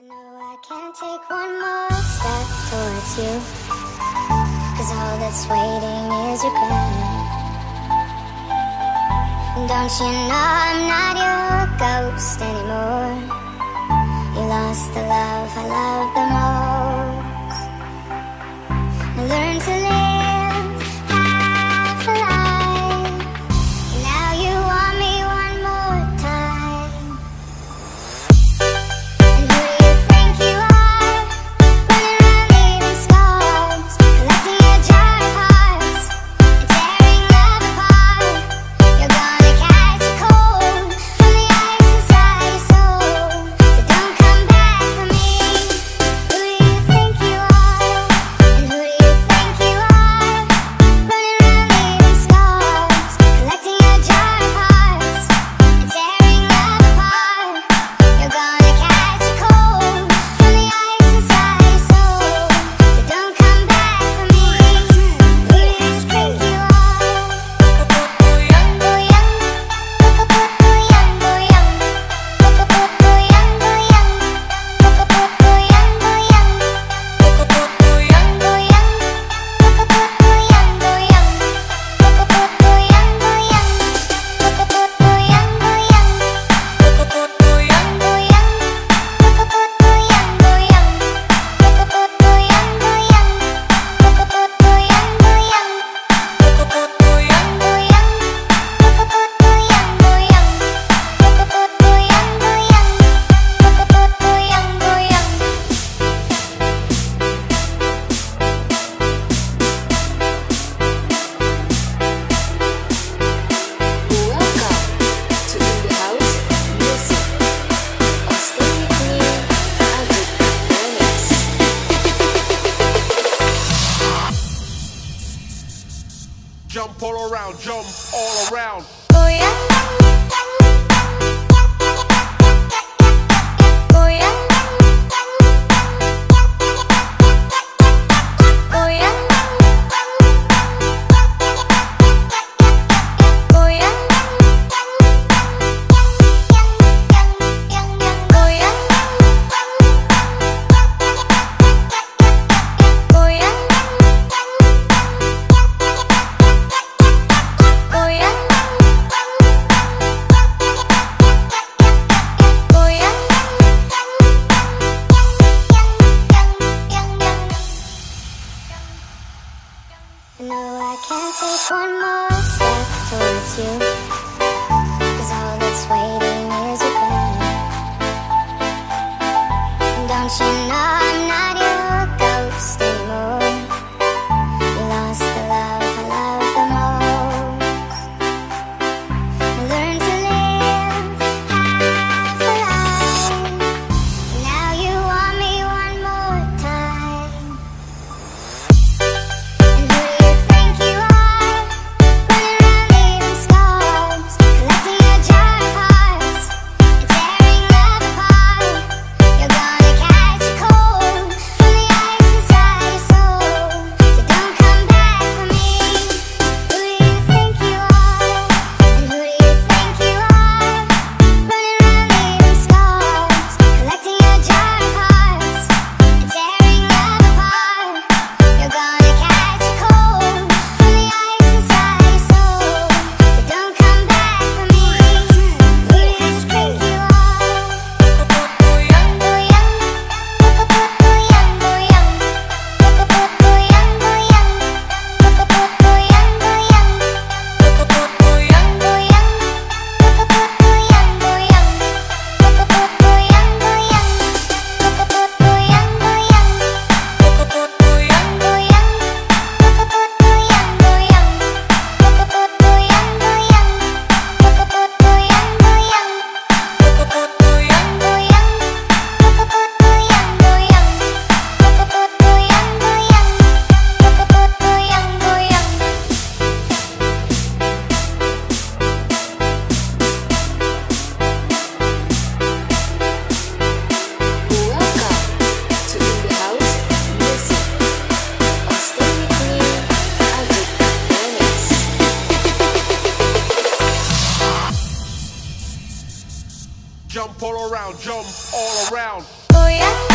No, I can't take one more step towards you. Cause all that's waiting is regret. Don't you know I'm not your ghost anymore? You lost the love I love the most. I learned to all around, jump all around. Oh yeah. know I can't take one more step towards you. all around, jump all around. Oh yeah.